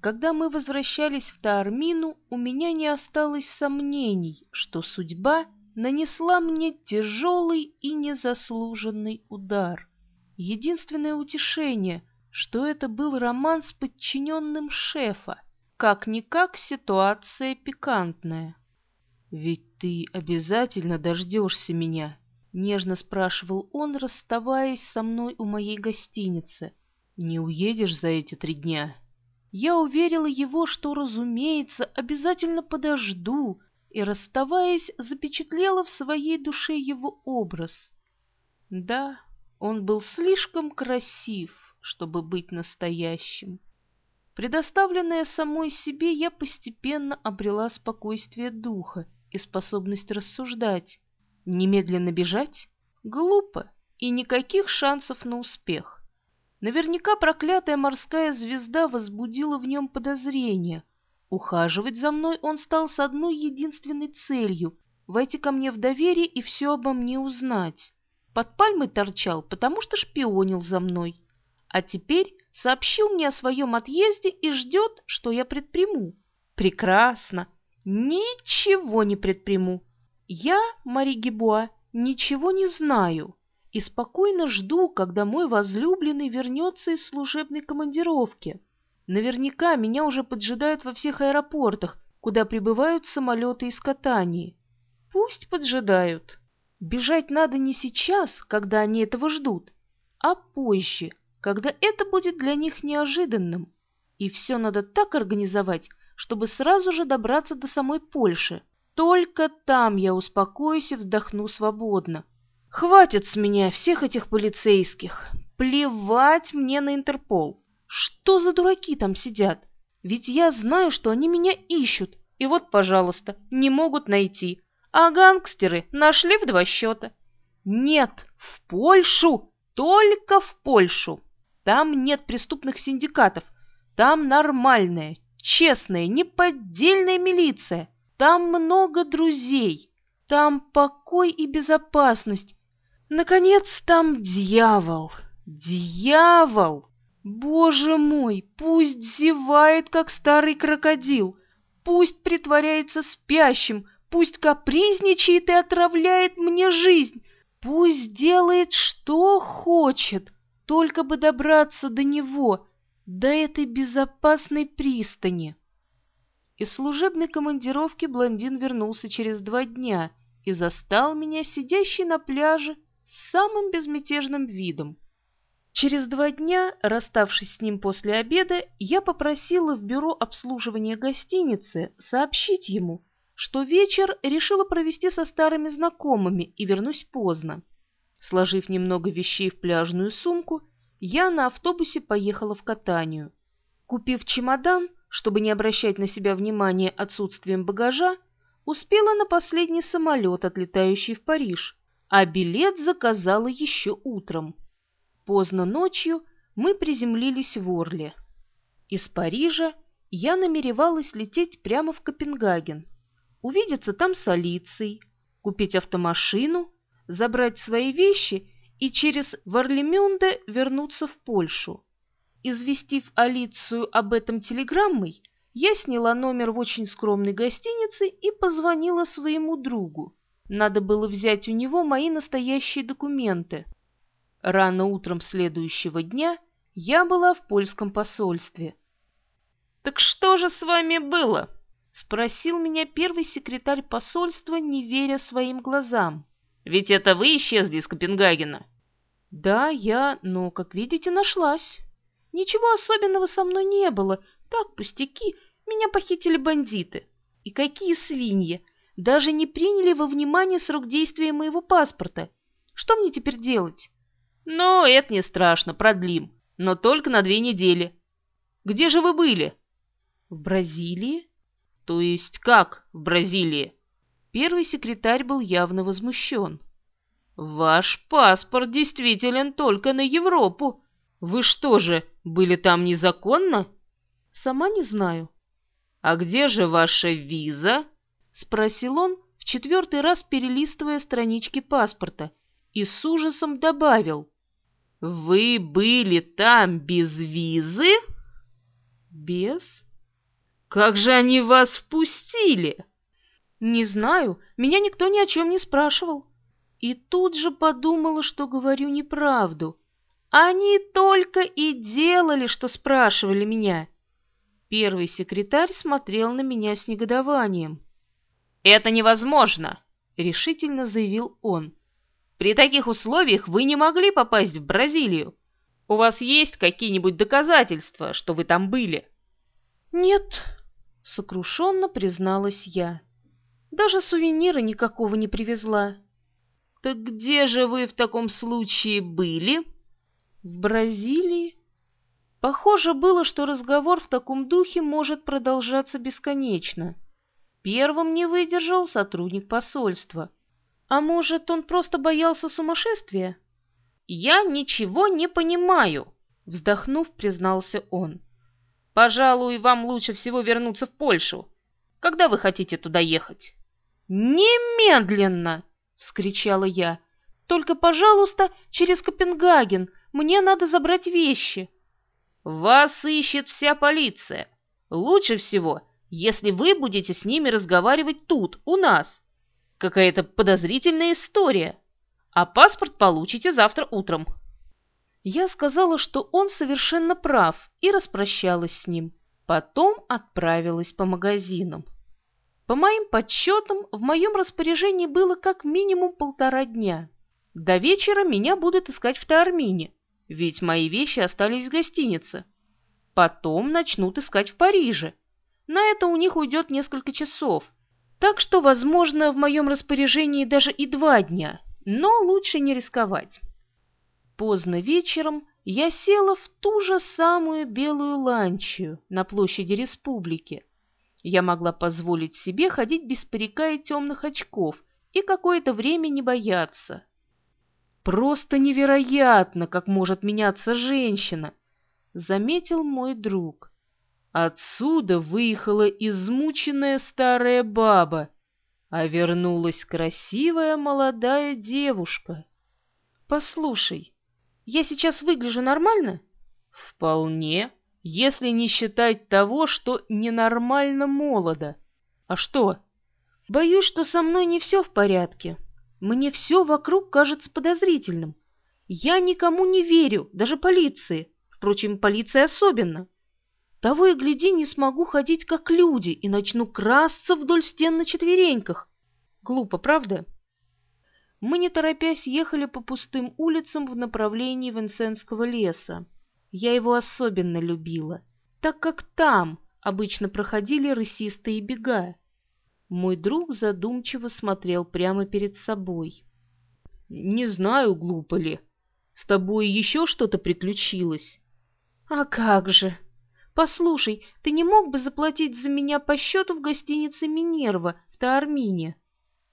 Когда мы возвращались в Таармину, у меня не осталось сомнений, что судьба нанесла мне тяжелый и незаслуженный удар. Единственное утешение, что это был роман с подчиненным шефа. Как-никак ситуация пикантная. «Ведь ты обязательно дождешься меня?» — нежно спрашивал он, расставаясь со мной у моей гостиницы. «Не уедешь за эти три дня?» Я уверила его, что, разумеется, обязательно подожду, и, расставаясь, запечатлела в своей душе его образ. Да, он был слишком красив, чтобы быть настоящим. Предоставленная самой себе, я постепенно обрела спокойствие духа и способность рассуждать. Немедленно бежать? Глупо, и никаких шансов на успех. Наверняка проклятая морская звезда возбудила в нем подозрения. Ухаживать за мной он стал с одной единственной целью — войти ко мне в доверие и все обо мне узнать. Под пальмой торчал, потому что шпионил за мной. А теперь сообщил мне о своем отъезде и ждет, что я предприму. Прекрасно. Ничего не предприму. Я, Мари Гебуа, ничего не знаю и спокойно жду, когда мой возлюбленный вернется из служебной командировки. Наверняка меня уже поджидают во всех аэропортах, куда прибывают самолеты из катании. Пусть поджидают. Бежать надо не сейчас, когда они этого ждут, а позже, когда это будет для них неожиданным. И все надо так организовать, чтобы сразу же добраться до самой Польши. Только там я успокоюсь и вздохну свободно. Хватит с меня всех этих полицейских. Плевать мне на Интерпол. Что за дураки там сидят? Ведь я знаю, что они меня ищут. И вот, пожалуйста, не могут найти. А гангстеры нашли в два счета. Нет, в Польшу, только в Польшу. Там нет преступных синдикатов. Там нормальная, честная, неподдельная милиция. Там много друзей. Там покой и безопасность. Наконец, там дьявол. Дьявол! Боже мой, пусть зевает, как старый крокодил. Пусть притворяется спящим, пусть капризничает и отравляет мне жизнь. Пусть делает, что хочет, только бы добраться до него, до этой безопасной пристани. Из служебной командировки блондин вернулся через два дня и застал меня сидящей на пляже самым безмятежным видом. Через два дня, расставшись с ним после обеда, я попросила в бюро обслуживания гостиницы сообщить ему, что вечер решила провести со старыми знакомыми и вернусь поздно. Сложив немного вещей в пляжную сумку, я на автобусе поехала в катанию. Купив чемодан, чтобы не обращать на себя внимания отсутствием багажа, успела на последний самолет, отлетающий в Париж, а билет заказала еще утром. Поздно ночью мы приземлились в Орле. Из Парижа я намеревалась лететь прямо в Копенгаген, увидеться там с Алицией, купить автомашину, забрать свои вещи и через Варлемюнде вернуться в Польшу. Известив Алицию об этом телеграммой, я сняла номер в очень скромной гостинице и позвонила своему другу. Надо было взять у него мои настоящие документы. Рано утром следующего дня я была в польском посольстве. «Так что же с вами было?» — спросил меня первый секретарь посольства, не веря своим глазам. «Ведь это вы исчезли из Копенгагена?» «Да, я, но, как видите, нашлась. Ничего особенного со мной не было. Так, пустяки, меня похитили бандиты. И какие свиньи! Даже не приняли во внимание срок действия моего паспорта. Что мне теперь делать? Ну, это не страшно, продлим, но только на две недели. Где же вы были? В Бразилии? То есть как в Бразилии? Первый секретарь был явно возмущен. Ваш паспорт действителен только на Европу. Вы что же, были там незаконно? Сама не знаю. А где же ваша виза? — спросил он, в четвертый раз перелистывая странички паспорта, и с ужасом добавил. «Вы были там без визы?» «Без? Как же они вас впустили? Не знаю, меня никто ни о чем не спрашивал. И тут же подумала, что говорю неправду. Они только и делали, что спрашивали меня. Первый секретарь смотрел на меня с негодованием. «Это невозможно!» — решительно заявил он. «При таких условиях вы не могли попасть в Бразилию. У вас есть какие-нибудь доказательства, что вы там были?» «Нет», — сокрушенно призналась я. «Даже сувенира никакого не привезла». «Так где же вы в таком случае были?» «В Бразилии». Похоже было, что разговор в таком духе может продолжаться бесконечно. Первым не выдержал сотрудник посольства. А может, он просто боялся сумасшествия? «Я ничего не понимаю», — вздохнув, признался он. «Пожалуй, вам лучше всего вернуться в Польшу. Когда вы хотите туда ехать?» «Немедленно!» — вскричала я. «Только, пожалуйста, через Копенгаген. Мне надо забрать вещи». «Вас ищет вся полиция. Лучше всего, если вы будете с ними разговаривать тут, у нас. Какая-то подозрительная история. А паспорт получите завтра утром». Я сказала, что он совершенно прав, и распрощалась с ним. Потом отправилась по магазинам. По моим подсчетам, в моем распоряжении было как минимум полтора дня. До вечера меня будут искать в Таармине, ведь мои вещи остались в гостинице. Потом начнут искать в Париже. На это у них уйдет несколько часов. Так что, возможно, в моем распоряжении даже и два дня, но лучше не рисковать. Поздно вечером я села в ту же самую белую ланчию на площади республики. Я могла позволить себе ходить без парика и темных очков и какое-то время не бояться. Просто невероятно, как может меняться женщина, заметил мой друг. Отсюда выехала измученная старая баба, а вернулась красивая молодая девушка. Послушай, я сейчас выгляжу нормально? Вполне, если не считать того, что ненормально молодо. А что? Боюсь, что со мной не все в порядке. Мне все вокруг кажется подозрительным. Я никому не верю, даже полиции. Впрочем, полиция особенно. Того и гляди, не смогу ходить как люди и начну красться вдоль стен на четвереньках. Глупо, правда? Мы, не торопясь, ехали по пустым улицам в направлении Винсентского леса. Я его особенно любила, так как там обычно проходили рысистые бега. Мой друг задумчиво смотрел прямо перед собой. «Не знаю, глупо ли. С тобой еще что-то приключилось?» «А как же! Послушай, ты не мог бы заплатить за меня по счету в гостинице «Минерва» в Таармине?»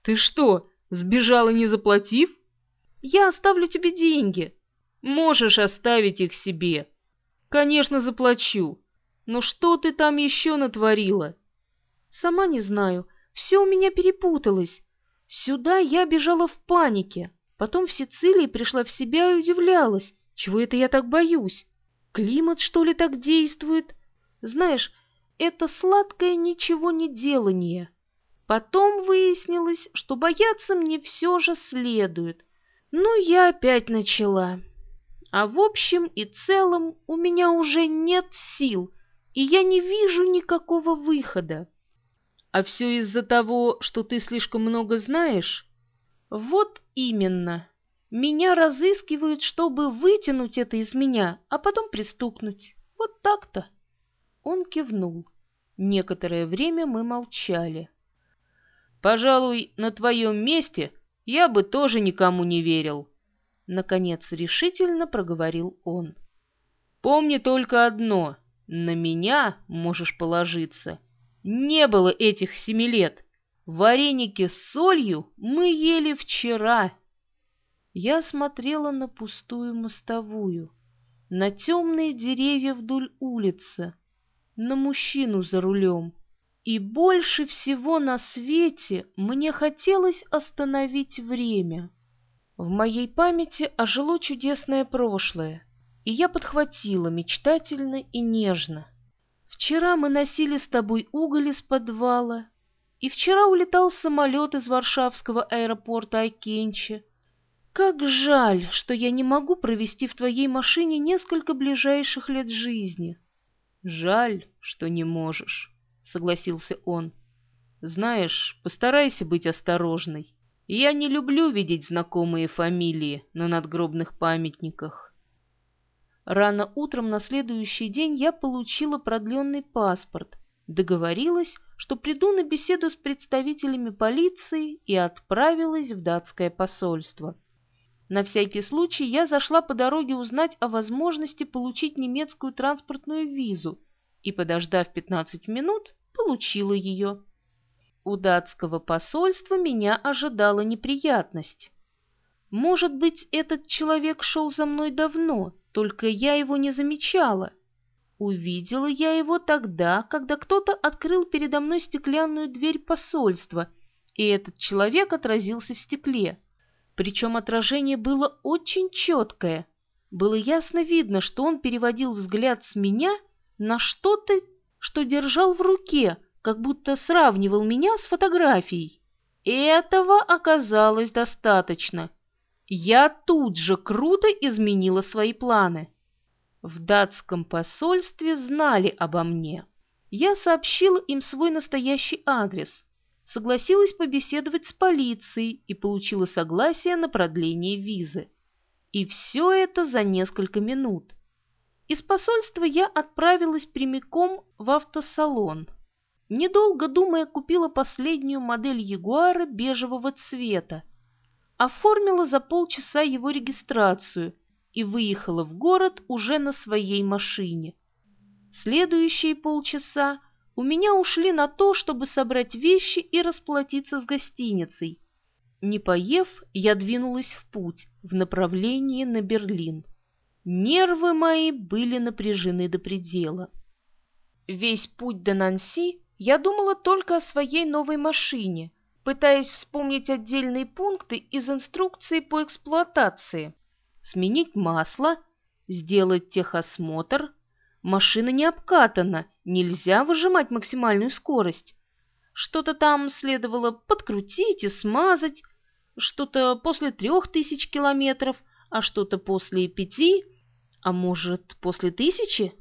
«Ты что, сбежала, не заплатив?» «Я оставлю тебе деньги». «Можешь оставить их себе». «Конечно, заплачу. Но что ты там еще натворила?» «Сама не знаю. Все у меня перепуталось. Сюда я бежала в панике. Потом в Сицилии пришла в себя и удивлялась, чего это я так боюсь. Климат, что ли, так действует? Знаешь, это сладкое ничего не делание. Потом выяснилось, что бояться мне все же следует. Ну, я опять начала. А в общем и целом у меня уже нет сил, и я не вижу никакого выхода. А все из-за того, что ты слишком много знаешь? Вот именно. Меня разыскивают, чтобы вытянуть это из меня, а потом пристукнуть. Вот так-то. Он кивнул. Некоторое время мы молчали. «Пожалуй, на твоем месте я бы тоже никому не верил», — наконец решительно проговорил он. «Помни только одно — на меня можешь положиться. Не было этих семи лет. Вареники с солью мы ели вчера. Я смотрела на пустую мостовую, на темные деревья вдоль улицы, на мужчину за рулем. И больше всего на свете мне хотелось остановить время. В моей памяти ожило чудесное прошлое, и я подхватила мечтательно и нежно — Вчера мы носили с тобой уголь из подвала, и вчера улетал самолет из Варшавского аэропорта Айкенчи. Как жаль, что я не могу провести в твоей машине несколько ближайших лет жизни. Жаль, что не можешь, согласился он. Знаешь, постарайся быть осторожной. Я не люблю видеть знакомые фамилии на надгробных памятниках. Рано утром на следующий день я получила продленный паспорт, договорилась, что приду на беседу с представителями полиции и отправилась в датское посольство. На всякий случай я зашла по дороге узнать о возможности получить немецкую транспортную визу и, подождав 15 минут, получила ее. У датского посольства меня ожидала неприятность. Может быть, этот человек шел за мной давно, только я его не замечала. Увидела я его тогда, когда кто-то открыл передо мной стеклянную дверь посольства, и этот человек отразился в стекле. Причем отражение было очень четкое. Было ясно видно, что он переводил взгляд с меня на что-то, что держал в руке, как будто сравнивал меня с фотографией. Этого оказалось достаточно. Я тут же круто изменила свои планы. В датском посольстве знали обо мне. Я сообщила им свой настоящий адрес, согласилась побеседовать с полицией и получила согласие на продление визы. И все это за несколько минут. Из посольства я отправилась прямиком в автосалон. Недолго думая, купила последнюю модель Ягуара бежевого цвета, оформила за полчаса его регистрацию и выехала в город уже на своей машине. Следующие полчаса у меня ушли на то, чтобы собрать вещи и расплатиться с гостиницей. Не поев, я двинулась в путь в направлении на Берлин. Нервы мои были напряжены до предела. Весь путь до Нанси я думала только о своей новой машине, пытаясь вспомнить отдельные пункты из инструкции по эксплуатации. Сменить масло, сделать техосмотр, Машина не обкатана, нельзя выжимать максимальную скорость. Что-то там следовало подкрутить и смазать, что-то после трех тысяч километров, а что-то после пяти, а может, после тысячи?